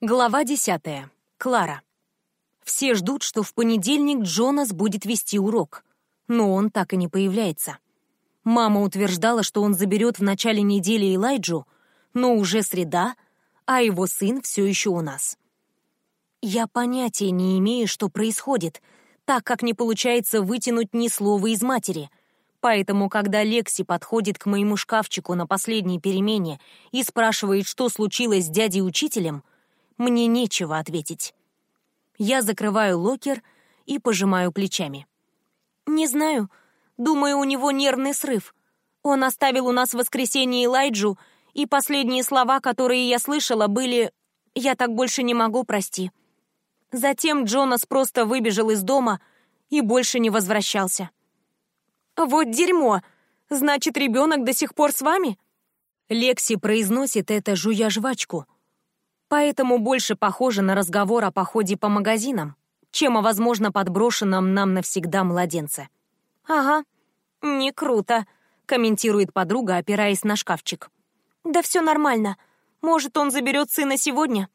Глава десятая. Клара. Все ждут, что в понедельник Джонас будет вести урок, но он так и не появляется. Мама утверждала, что он заберет в начале недели Элайджу, но уже среда, а его сын все еще у нас. Я понятия не имею, что происходит, так как не получается вытянуть ни слова из матери. Поэтому, когда Лекси подходит к моему шкафчику на последней перемене и спрашивает, что случилось с дядей-учителем, мне нечего ответить. Я закрываю локер и пожимаю плечами. «Не знаю. Думаю, у него нервный срыв. Он оставил у нас в воскресенье Элайджу, и последние слова, которые я слышала, были «Я так больше не могу, прости». Затем Джонас просто выбежал из дома и больше не возвращался. «Вот дерьмо! Значит, ребенок до сих пор с вами?» Лекси произносит это, жуя жвачку — Поэтому больше похоже на разговор о походе по магазинам, чем о, возможно, подброшенном нам навсегда младенце. «Ага, не круто», — комментирует подруга, опираясь на шкафчик. «Да все нормально. Может, он заберет сына сегодня?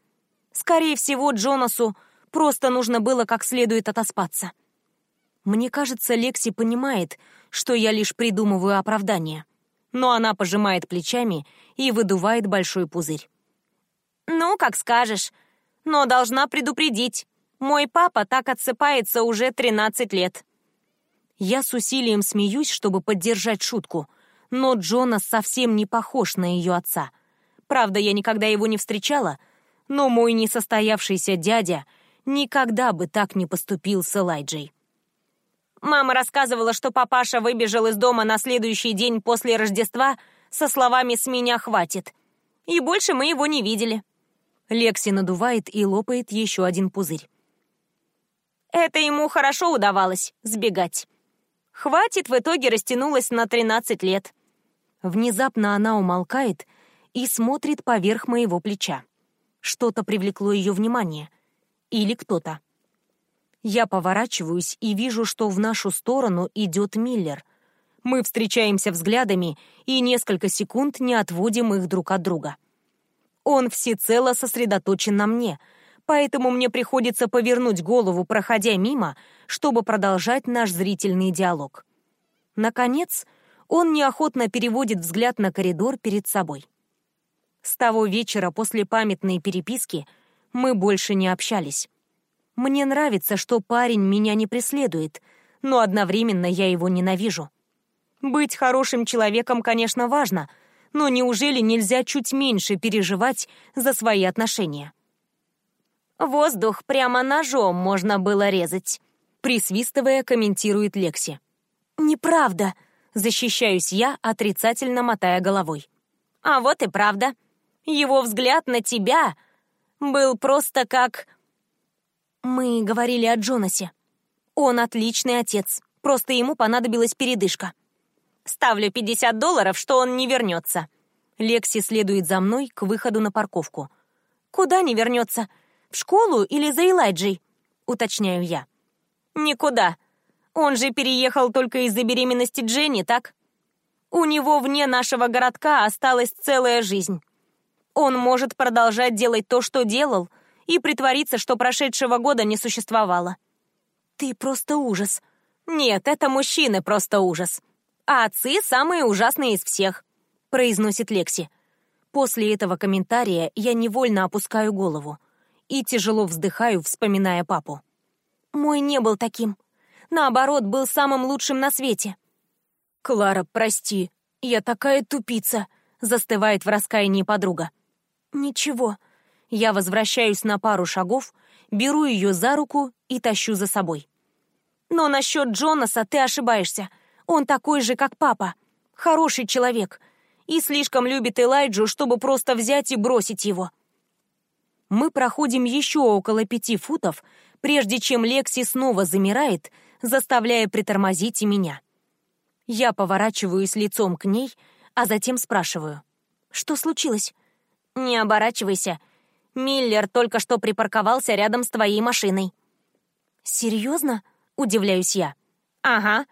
Скорее всего, Джонасу просто нужно было как следует отоспаться». Мне кажется, Лекси понимает, что я лишь придумываю оправдание. Но она пожимает плечами и выдувает большой пузырь. «Ну, как скажешь. Но должна предупредить. Мой папа так отсыпается уже 13 лет». Я с усилием смеюсь, чтобы поддержать шутку, но Джонас совсем не похож на ее отца. Правда, я никогда его не встречала, но мой несостоявшийся дядя никогда бы так не поступил с Элайджей. Мама рассказывала, что папаша выбежал из дома на следующий день после Рождества со словами «с меня хватит». И больше мы его не видели. Лекси надувает и лопает еще один пузырь. Это ему хорошо удавалось — сбегать. Хватит в итоге растянулась на 13 лет. Внезапно она умолкает и смотрит поверх моего плеча. Что-то привлекло ее внимание. Или кто-то. Я поворачиваюсь и вижу, что в нашу сторону идет Миллер. Мы встречаемся взглядами и несколько секунд не отводим их друг от друга. Он всецело сосредоточен на мне, поэтому мне приходится повернуть голову, проходя мимо, чтобы продолжать наш зрительный диалог. Наконец, он неохотно переводит взгляд на коридор перед собой. С того вечера после памятной переписки мы больше не общались. Мне нравится, что парень меня не преследует, но одновременно я его ненавижу. Быть хорошим человеком, конечно, важно — но неужели нельзя чуть меньше переживать за свои отношения? «Воздух прямо ножом можно было резать», — присвистывая, комментирует Лекси. «Неправда», — защищаюсь я, отрицательно мотая головой. «А вот и правда. Его взгляд на тебя был просто как...» Мы говорили о Джонасе. Он отличный отец, просто ему понадобилась передышка. Ставлю 50 долларов, что он не вернется. Лекси следует за мной к выходу на парковку. Куда не вернется? В школу или за Элайджей? Уточняю я. Никуда. Он же переехал только из-за беременности Дженни, так? У него вне нашего городка осталась целая жизнь. Он может продолжать делать то, что делал, и притвориться, что прошедшего года не существовало. Ты просто ужас. Нет, это мужчины просто ужас а отцы самые ужасные из всех», — произносит Лекси. После этого комментария я невольно опускаю голову и тяжело вздыхаю, вспоминая папу. «Мой не был таким. Наоборот, был самым лучшим на свете». «Клара, прости, я такая тупица», — застывает в раскаянии подруга. «Ничего». Я возвращаюсь на пару шагов, беру ее за руку и тащу за собой. «Но насчет Джонаса ты ошибаешься. Он такой же, как папа. Хороший человек. И слишком любит Элайджу, чтобы просто взять и бросить его. Мы проходим еще около пяти футов, прежде чем Лекси снова замирает, заставляя притормозить и меня. Я поворачиваюсь лицом к ней, а затем спрашиваю. «Что случилось?» «Не оборачивайся. Миллер только что припарковался рядом с твоей машиной». «Серьезно?» — удивляюсь я. «Ага.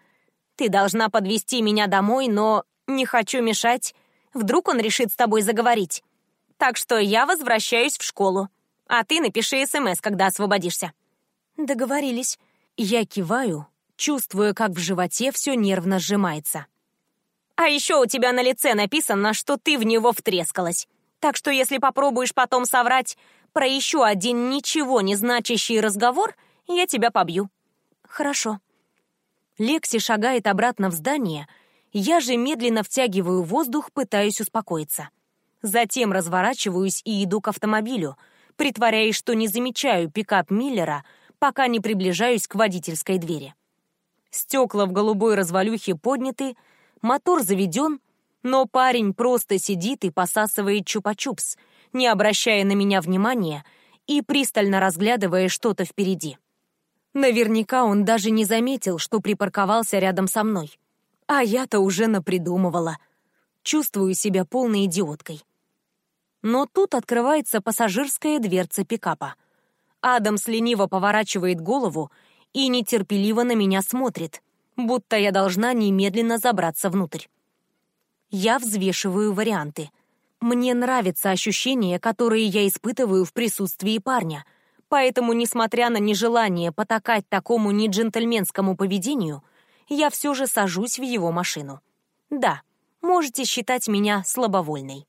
Ты должна подвести меня домой, но не хочу мешать. Вдруг он решит с тобой заговорить. Так что я возвращаюсь в школу. А ты напиши СМС, когда освободишься». «Договорились». Я киваю, чувствуя, как в животе все нервно сжимается. «А еще у тебя на лице написано, что ты в него втрескалась. Так что если попробуешь потом соврать про еще один ничего не значащий разговор, я тебя побью». «Хорошо». Лекси шагает обратно в здание, я же медленно втягиваю воздух, пытаюсь успокоиться. Затем разворачиваюсь и иду к автомобилю, притворяясь, что не замечаю пикап Миллера, пока не приближаюсь к водительской двери. Стекла в голубой развалюхе подняты, мотор заведен, но парень просто сидит и посасывает чупа-чупс, не обращая на меня внимания и пристально разглядывая что-то впереди. Наверняка он даже не заметил, что припарковался рядом со мной. А я-то уже напридумывала. Чувствую себя полной идиоткой. Но тут открывается пассажирская дверца пикапа. Адамс лениво поворачивает голову и нетерпеливо на меня смотрит, будто я должна немедленно забраться внутрь. Я взвешиваю варианты. Мне нравится ощущение, которое я испытываю в присутствии парня, поэтому, несмотря на нежелание потакать такому неджентльменскому поведению, я все же сажусь в его машину. Да, можете считать меня слабовольной.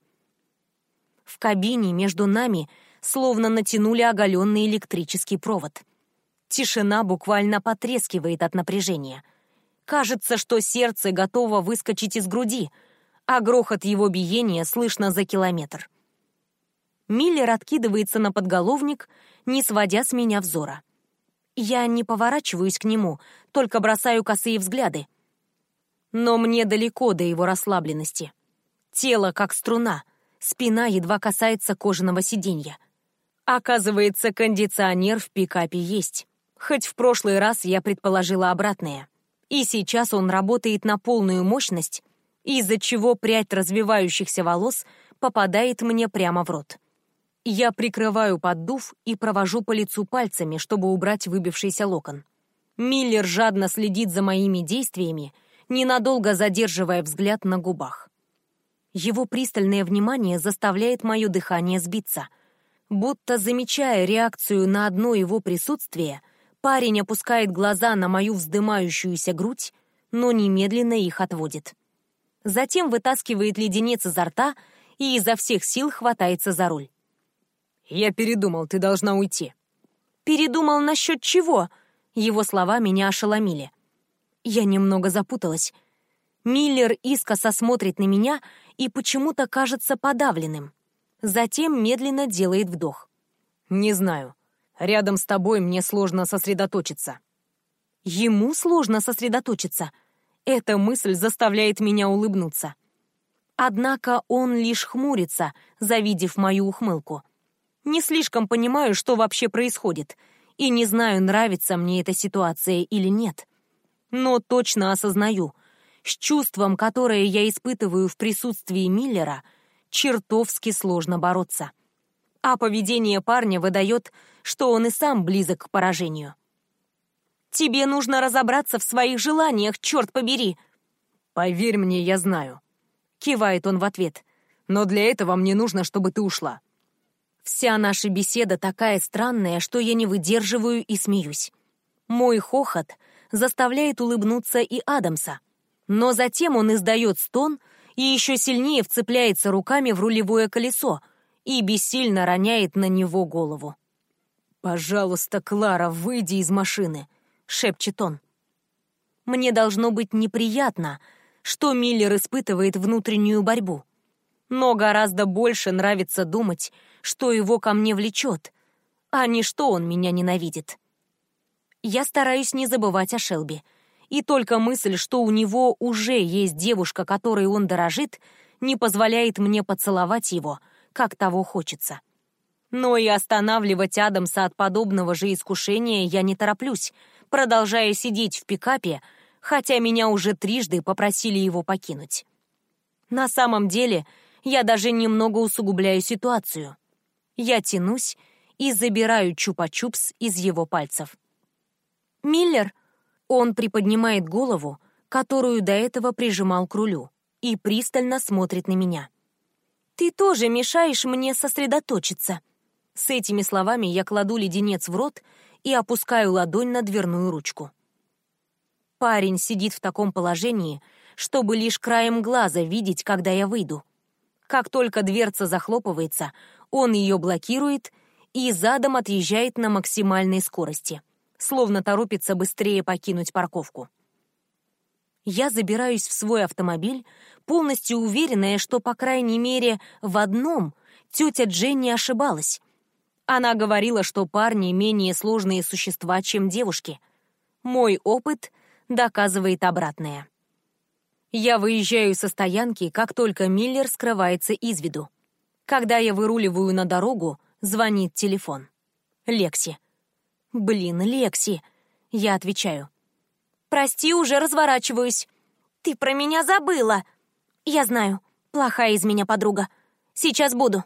В кабине между нами словно натянули оголенный электрический провод. Тишина буквально потрескивает от напряжения. Кажется, что сердце готово выскочить из груди, а грохот его биения слышно за километр. Миллер откидывается на подголовник, не сводя с меня взора. Я не поворачиваюсь к нему, только бросаю косые взгляды. Но мне далеко до его расслабленности. Тело как струна, спина едва касается кожаного сиденья. Оказывается, кондиционер в пикапе есть. Хоть в прошлый раз я предположила обратное. И сейчас он работает на полную мощность, из-за чего прядь развивающихся волос попадает мне прямо в рот. Я прикрываю поддув и провожу по лицу пальцами, чтобы убрать выбившийся локон. Миллер жадно следит за моими действиями, ненадолго задерживая взгляд на губах. Его пристальное внимание заставляет мое дыхание сбиться — Будто замечая реакцию на одно его присутствие, парень опускает глаза на мою вздымающуюся грудь, но немедленно их отводит. Затем вытаскивает леденец изо рта и изо всех сил хватается за руль. «Я передумал, ты должна уйти». «Передумал насчет чего?» Его слова меня ошеломили. Я немного запуталась. Миллер искоса смотрит на меня и почему-то кажется подавленным затем медленно делает вдох. «Не знаю. Рядом с тобой мне сложно сосредоточиться». Ему сложно сосредоточиться. Эта мысль заставляет меня улыбнуться. Однако он лишь хмурится, завидев мою ухмылку. Не слишком понимаю, что вообще происходит, и не знаю, нравится мне эта ситуация или нет. Но точно осознаю, с чувством, которое я испытываю в присутствии Миллера, чертовски сложно бороться. А поведение парня выдает, что он и сам близок к поражению. «Тебе нужно разобраться в своих желаниях, черт побери!» «Поверь мне, я знаю», — кивает он в ответ. «Но для этого мне нужно, чтобы ты ушла». Вся наша беседа такая странная, что я не выдерживаю и смеюсь. Мой хохот заставляет улыбнуться и Адамса. Но затем он издает стон — и еще сильнее вцепляется руками в рулевое колесо и бессильно роняет на него голову. «Пожалуйста, Клара, выйди из машины», — шепчет он. Мне должно быть неприятно, что Миллер испытывает внутреннюю борьбу. Но гораздо больше нравится думать, что его ко мне влечет, а не что он меня ненавидит. Я стараюсь не забывать о Шелби — и только мысль, что у него уже есть девушка, которой он дорожит, не позволяет мне поцеловать его, как того хочется. Но и останавливать Адамса от подобного же искушения я не тороплюсь, продолжая сидеть в пикапе, хотя меня уже трижды попросили его покинуть. На самом деле, я даже немного усугубляю ситуацию. Я тянусь и забираю чупа-чупс из его пальцев. «Миллер!» Он приподнимает голову, которую до этого прижимал к рулю, и пристально смотрит на меня. «Ты тоже мешаешь мне сосредоточиться». С этими словами я кладу леденец в рот и опускаю ладонь на дверную ручку. Парень сидит в таком положении, чтобы лишь краем глаза видеть, когда я выйду. Как только дверца захлопывается, он ее блокирует и задом отъезжает на максимальной скорости, словно торопится быстрее покинуть парковку. Я забираюсь в свой автомобиль, полностью уверенная, что, по крайней мере, в одном тетя Дженни ошибалась. Она говорила, что парни менее сложные существа, чем девушки. Мой опыт доказывает обратное. Я выезжаю со стоянки, как только Миллер скрывается из виду. Когда я выруливаю на дорогу, звонит телефон. Лекси. «Блин, Лекси!» Я отвечаю. «Прости, уже разворачиваюсь. Ты про меня забыла!» «Я знаю, плохая из меня подруга. Сейчас буду».